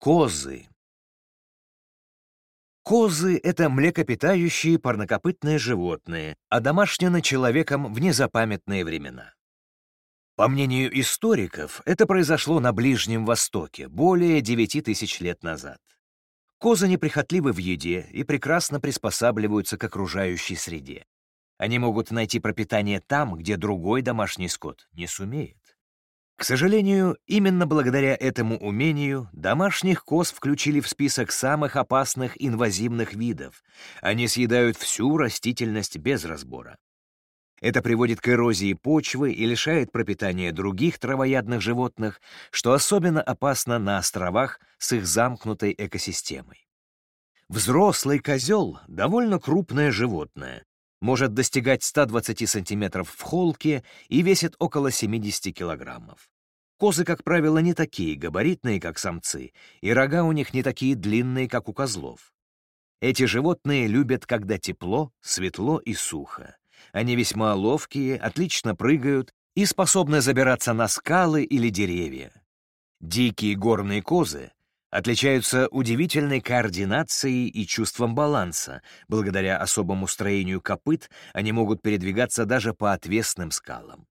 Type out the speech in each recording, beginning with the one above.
Козы. Козы — это млекопитающие парнокопытные животные, одомашнены человеком в незапамятные времена. По мнению историков, это произошло на Ближнем Востоке более 9 тысяч лет назад. Козы неприхотливы в еде и прекрасно приспосабливаются к окружающей среде. Они могут найти пропитание там, где другой домашний скот не сумеет. К сожалению, именно благодаря этому умению домашних коз включили в список самых опасных инвазивных видов. Они съедают всю растительность без разбора. Это приводит к эрозии почвы и лишает пропитания других травоядных животных, что особенно опасно на островах с их замкнутой экосистемой. Взрослый козел — довольно крупное животное, может достигать 120 сантиметров в холке и весит около 70 килограммов. Козы, как правило, не такие габаритные, как самцы, и рога у них не такие длинные, как у козлов. Эти животные любят, когда тепло, светло и сухо. Они весьма ловкие, отлично прыгают и способны забираться на скалы или деревья. Дикие горные козы отличаются удивительной координацией и чувством баланса. Благодаря особому строению копыт они могут передвигаться даже по отвесным скалам.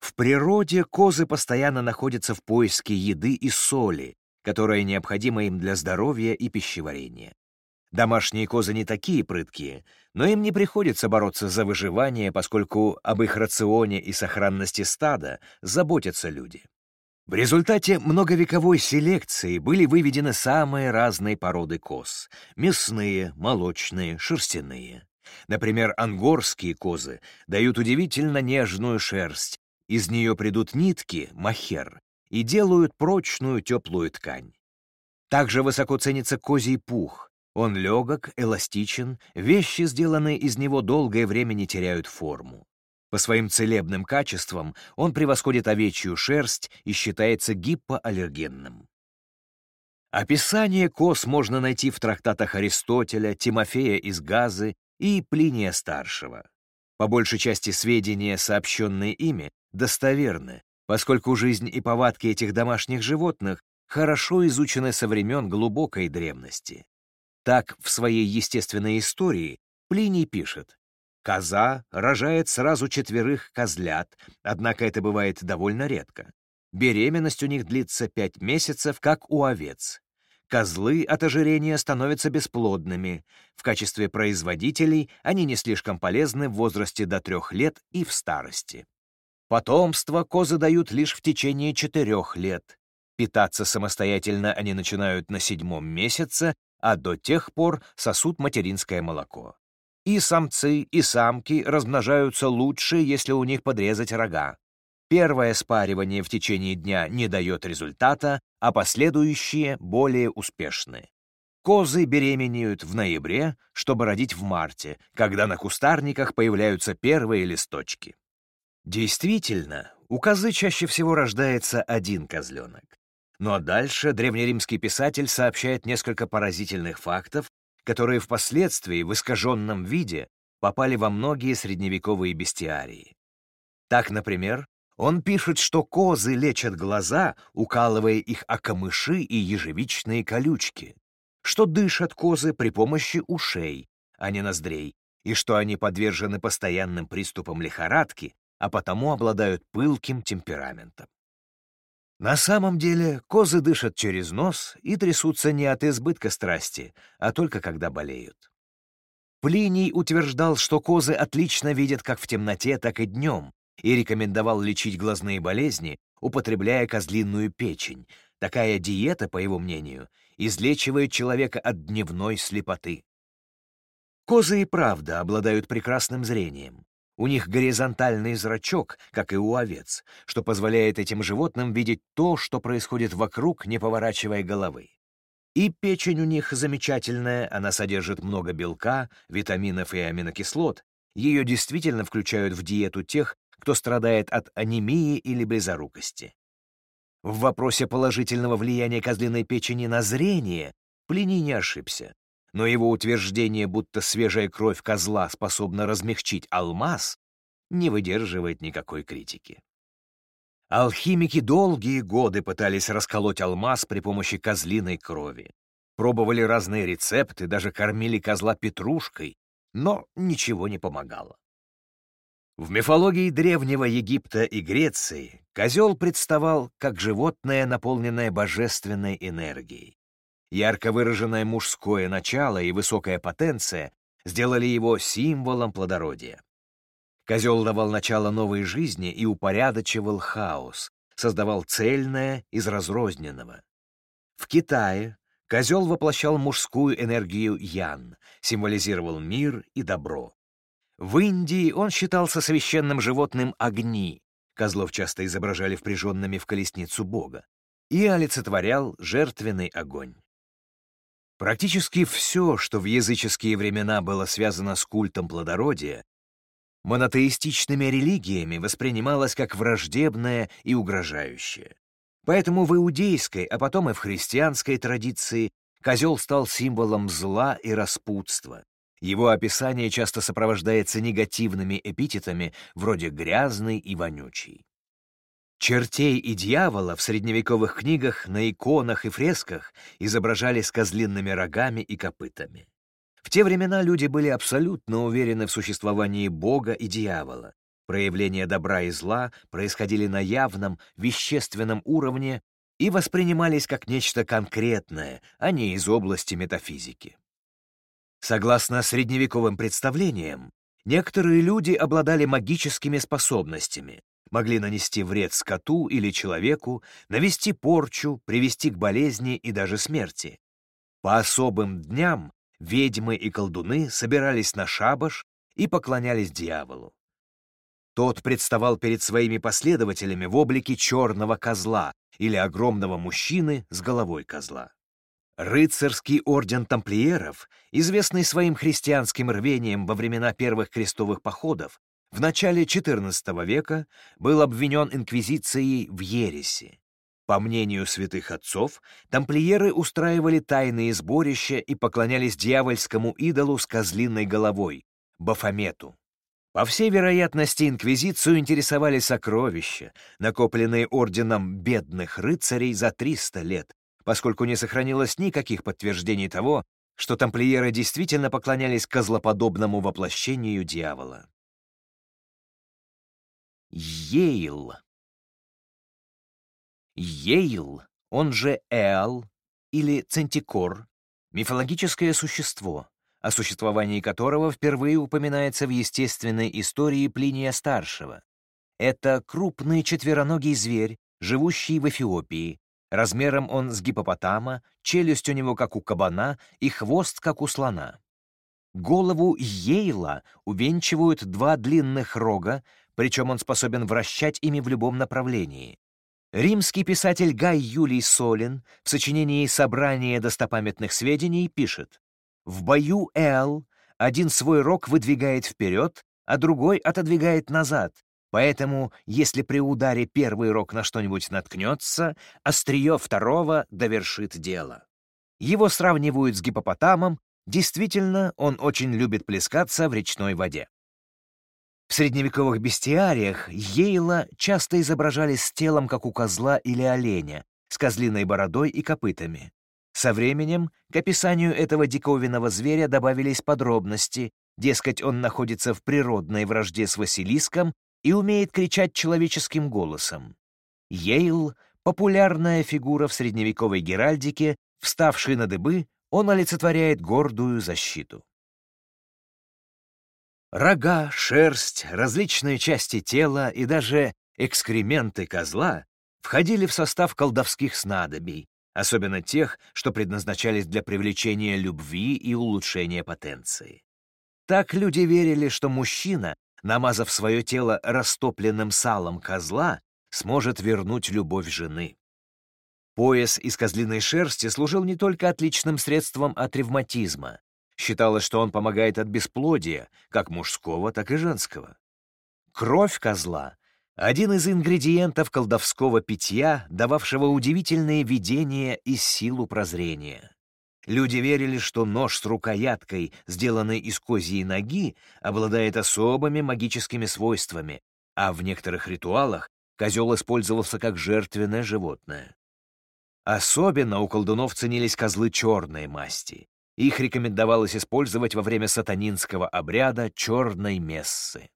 В природе козы постоянно находятся в поиске еды и соли, которая необходима им для здоровья и пищеварения. Домашние козы не такие прыткие, но им не приходится бороться за выживание, поскольку об их рационе и сохранности стада заботятся люди. В результате многовековой селекции были выведены самые разные породы коз — мясные, молочные, шерстяные. Например, ангорские козы дают удивительно нежную шерсть, из нее придут нитки, махер, и делают прочную теплую ткань. Также высоко ценится козий пух. Он легок, эластичен, вещи, сделанные из него, долгое время не теряют форму. По своим целебным качествам он превосходит овечью шерсть и считается гипоаллергенным. Описание коз можно найти в трактатах Аристотеля, Тимофея из Газы и Плиния Старшего. По большей части сведения, сообщенные ими, достоверны, поскольку жизнь и повадки этих домашних животных хорошо изучены со времен глубокой древности. Так, в своей естественной истории Плиний пишет, Коза рожает сразу четверых козлят, однако это бывает довольно редко. Беременность у них длится пять месяцев, как у овец. Козлы от ожирения становятся бесплодными. В качестве производителей они не слишком полезны в возрасте до трех лет и в старости. Потомство козы дают лишь в течение четырех лет. Питаться самостоятельно они начинают на седьмом месяце, а до тех пор сосут материнское молоко. И самцы, и самки размножаются лучше, если у них подрезать рога. Первое спаривание в течение дня не дает результата, а последующие более успешны. Козы беременеют в ноябре, чтобы родить в марте, когда на кустарниках появляются первые листочки. Действительно, у козы чаще всего рождается один козленок. Но дальше древнеримский писатель сообщает несколько поразительных фактов, которые впоследствии в искаженном виде попали во многие средневековые бестиарии. Так, например, он пишет, что козы лечат глаза, укалывая их о камыши и ежевичные колючки, что дышат козы при помощи ушей, а не ноздрей, и что они подвержены постоянным приступам лихорадки, а потому обладают пылким темпераментом. На самом деле козы дышат через нос и трясутся не от избытка страсти, а только когда болеют. Плиний утверждал, что козы отлично видят как в темноте, так и днем, и рекомендовал лечить глазные болезни, употребляя козлиную печень. Такая диета, по его мнению, излечивает человека от дневной слепоты. Козы и правда обладают прекрасным зрением. У них горизонтальный зрачок, как и у овец, что позволяет этим животным видеть то, что происходит вокруг, не поворачивая головы. И печень у них замечательная, она содержит много белка, витаминов и аминокислот. Ее действительно включают в диету тех, кто страдает от анемии или близорукости. В вопросе положительного влияния козлиной печени на зрение Плиний не ошибся но его утверждение, будто свежая кровь козла способна размягчить алмаз, не выдерживает никакой критики. Алхимики долгие годы пытались расколоть алмаз при помощи козлиной крови. Пробовали разные рецепты, даже кормили козла петрушкой, но ничего не помогало. В мифологии Древнего Египта и Греции козел представал как животное, наполненное божественной энергией. Ярко выраженное мужское начало и высокая потенция сделали его символом плодородия. Козел давал начало новой жизни и упорядочивал хаос, создавал цельное из разрозненного. В Китае козел воплощал мужскую энергию ян, символизировал мир и добро. В Индии он считался священным животным огни, козлов часто изображали впряженными в колесницу бога, и олицетворял жертвенный огонь. Практически все, что в языческие времена было связано с культом плодородия, монотеистичными религиями воспринималось как враждебное и угрожающее. Поэтому в иудейской, а потом и в христианской традиции козел стал символом зла и распутства. Его описание часто сопровождается негативными эпитетами вроде «грязный» и «вонючий». Чертей и дьявола в средневековых книгах, на иконах и фресках изображали с козлиными рогами и копытами. В те времена люди были абсолютно уверены в существовании Бога и дьявола. Проявления добра и зла происходили на явном, вещественном уровне и воспринимались как нечто конкретное, а не из области метафизики. Согласно средневековым представлениям, некоторые люди обладали магическими способностями, могли нанести вред скоту или человеку, навести порчу, привести к болезни и даже смерти. По особым дням ведьмы и колдуны собирались на шабаш и поклонялись дьяволу. Тот представал перед своими последователями в облике черного козла или огромного мужчины с головой козла. Рыцарский орден тамплиеров, известный своим христианским рвением во времена первых крестовых походов, в начале XIV века был обвинен инквизицией в ереси. По мнению святых отцов, тамплиеры устраивали тайные сборища и поклонялись дьявольскому идолу с козлиной головой — Бафомету. По всей вероятности, инквизицию интересовали сокровища, накопленные орденом бедных рыцарей за 300 лет, поскольку не сохранилось никаких подтверждений того, что тамплиеры действительно поклонялись козлоподобному воплощению дьявола. Йейл Йейл, он же Эал или Центикор, мифологическое существо, о существовании которого впервые упоминается в естественной истории Плиния-старшего. Это крупный четвероногий зверь, живущий в Эфиопии. Размером он с гипопотама, челюсть у него как у кабана и хвост как у слона. Голову Йейла увенчивают два длинных рога, причем он способен вращать ими в любом направлении. Римский писатель Гай Юлий Солин в сочинении «Собрание достопамятных сведений» пишет «В бою Эл один свой рог выдвигает вперед, а другой отодвигает назад, поэтому, если при ударе первый рог на что-нибудь наткнется, острие второго довершит дело». Его сравнивают с гипопотамом, действительно, он очень любит плескаться в речной воде. В средневековых бестиариях Ейла часто изображали с телом, как у козла или оленя, с козлиной бородой и копытами. Со временем к описанию этого диковинного зверя добавились подробности, дескать, он находится в природной вражде с Василиском и умеет кричать человеческим голосом. Йейл — популярная фигура в средневековой геральдике, вставший на дыбы, он олицетворяет гордую защиту. Рога, шерсть, различные части тела и даже экскременты козла входили в состав колдовских снадобий, особенно тех, что предназначались для привлечения любви и улучшения потенции. Так люди верили, что мужчина, намазав свое тело растопленным салом козла, сможет вернуть любовь жены. Пояс из козлиной шерсти служил не только отличным средством от ревматизма, Считалось, что он помогает от бесплодия, как мужского, так и женского. Кровь козла — один из ингредиентов колдовского питья, дававшего удивительные видения и силу прозрения. Люди верили, что нож с рукояткой, сделанный из козьей ноги, обладает особыми магическими свойствами, а в некоторых ритуалах козел использовался как жертвенное животное. Особенно у колдунов ценились козлы черной масти. Их рекомендовалось использовать во время сатанинского обряда черной мессы.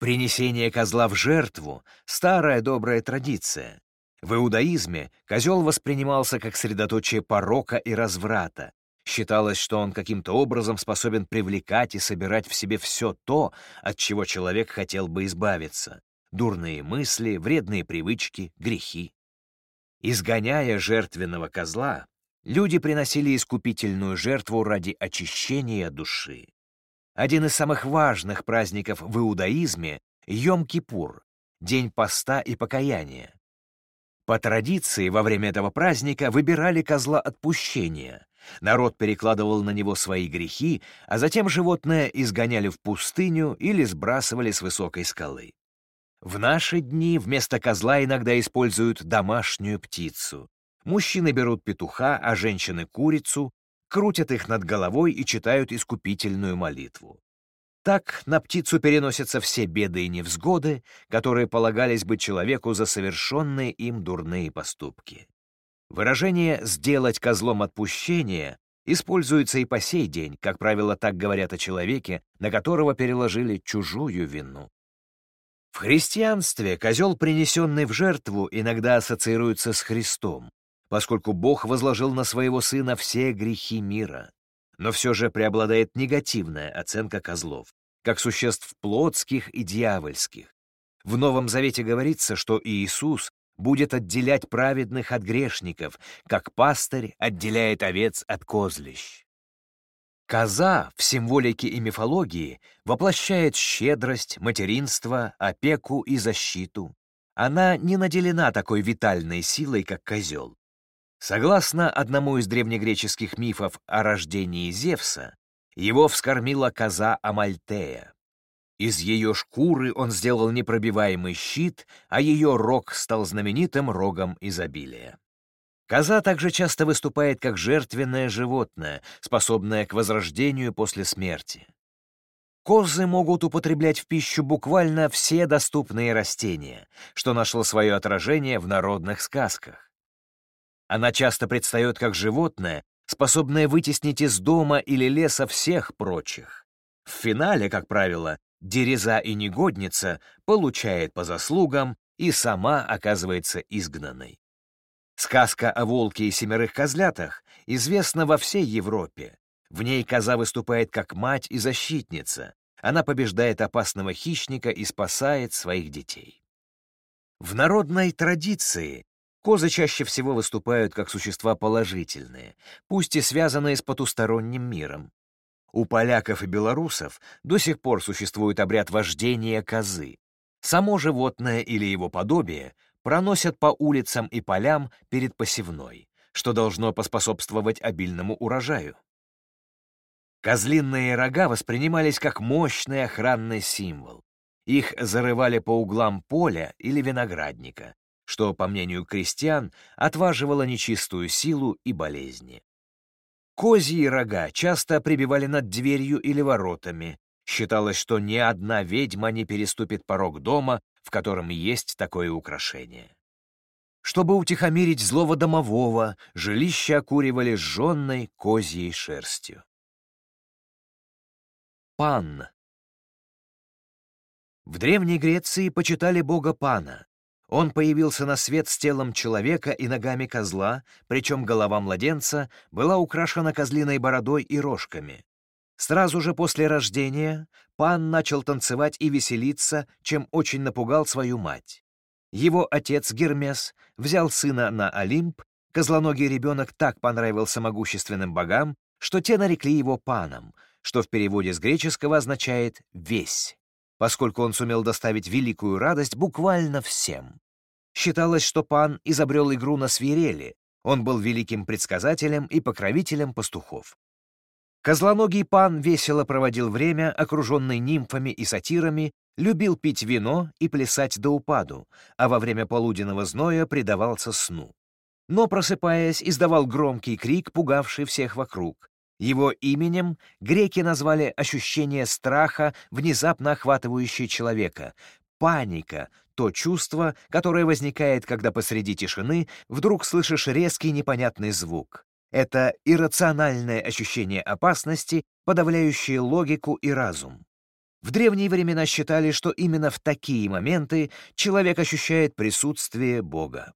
Принесение козла в жертву — старая добрая традиция. В иудаизме козел воспринимался как средоточие порока и разврата. Считалось, что он каким-то образом способен привлекать и собирать в себе все то, от чего человек хотел бы избавиться — дурные мысли, вредные привычки, грехи. Изгоняя жертвенного козла, люди приносили искупительную жертву ради очищения души. Один из самых важных праздников в иудаизме — Йом-Кипур, день поста и покаяния. По традиции, во время этого праздника выбирали козла отпущения. Народ перекладывал на него свои грехи, а затем животное изгоняли в пустыню или сбрасывали с высокой скалы. В наши дни вместо козла иногда используют домашнюю птицу. Мужчины берут петуха, а женщины — курицу, крутят их над головой и читают искупительную молитву. Так на птицу переносятся все беды и невзгоды, которые полагались бы человеку за совершенные им дурные поступки. Выражение «сделать козлом отпущения» используется и по сей день, как правило, так говорят о человеке, на которого переложили чужую вину. В христианстве козел, принесенный в жертву, иногда ассоциируется с Христом, поскольку Бог возложил на своего Сына все грехи мира. Но все же преобладает негативная оценка козлов, как существ плотских и дьявольских. В Новом Завете говорится, что Иисус будет отделять праведных от грешников, как пастырь отделяет овец от козлищ. Коза в символике и мифологии воплощает щедрость, материнство, опеку и защиту. Она не наделена такой витальной силой, как козел. Согласно одному из древнегреческих мифов о рождении Зевса, его вскормила коза Амальтея. Из ее шкуры он сделал непробиваемый щит, а ее рог стал знаменитым рогом изобилия. Коза также часто выступает как жертвенное животное, способное к возрождению после смерти. Козы могут употреблять в пищу буквально все доступные растения, что нашло свое отражение в народных сказках. Она часто предстает как животное, способное вытеснить из дома или леса всех прочих. В финале, как правило, дереза и негодница получает по заслугам и сама оказывается изгнанной. Сказка о волке и семерых козлятах известна во всей Европе. В ней коза выступает как мать и защитница. Она побеждает опасного хищника и спасает своих детей. В народной традиции козы чаще всего выступают как существа положительные, пусть и связанные с потусторонним миром. У поляков и белорусов до сих пор существует обряд вождения козы. Само животное или его подобие проносят по улицам и полям перед посевной, что должно поспособствовать обильному урожаю. Козлиные рога воспринимались как мощный охранный символ. Их зарывали по углам поля или виноградника, что, по мнению крестьян, отваживало нечистую силу и болезни. Козьи рога часто прибивали над дверью или воротами. Считалось, что ни одна ведьма не переступит порог дома, в котором есть такое украшение. Чтобы утихомирить злого домового, жилища окуривали сжженной козьей шерстью. Пан. В Древней Греции почитали бога Пана. Он появился на свет с телом человека и ногами козла, причем голова младенца была украшена козлиной бородой и рожками. Сразу же после рождения Пан начал танцевать и веселиться, чем очень напугал свою мать. Его отец Гермес взял сына на Олимп, козлоногий ребенок так понравился могущественным богам, что те нарекли его Паном, что в переводе с греческого означает «весь», поскольку он сумел доставить великую радость буквально всем. Считалось, что Пан изобрел игру на свирели, он был великим предсказателем и покровителем пастухов. Козлоногий пан весело проводил время, окруженный нимфами и сатирами, любил пить вино и плясать до упаду, а во время полуденного зноя предавался сну. Но, просыпаясь, издавал громкий крик, пугавший всех вокруг. Его именем греки назвали ощущение страха, внезапно охватывающее человека, паника, то чувство, которое возникает, когда посреди тишины вдруг слышишь резкий непонятный звук. Это иррациональное ощущение опасности, подавляющее логику и разум. В древние времена считали, что именно в такие моменты человек ощущает присутствие Бога.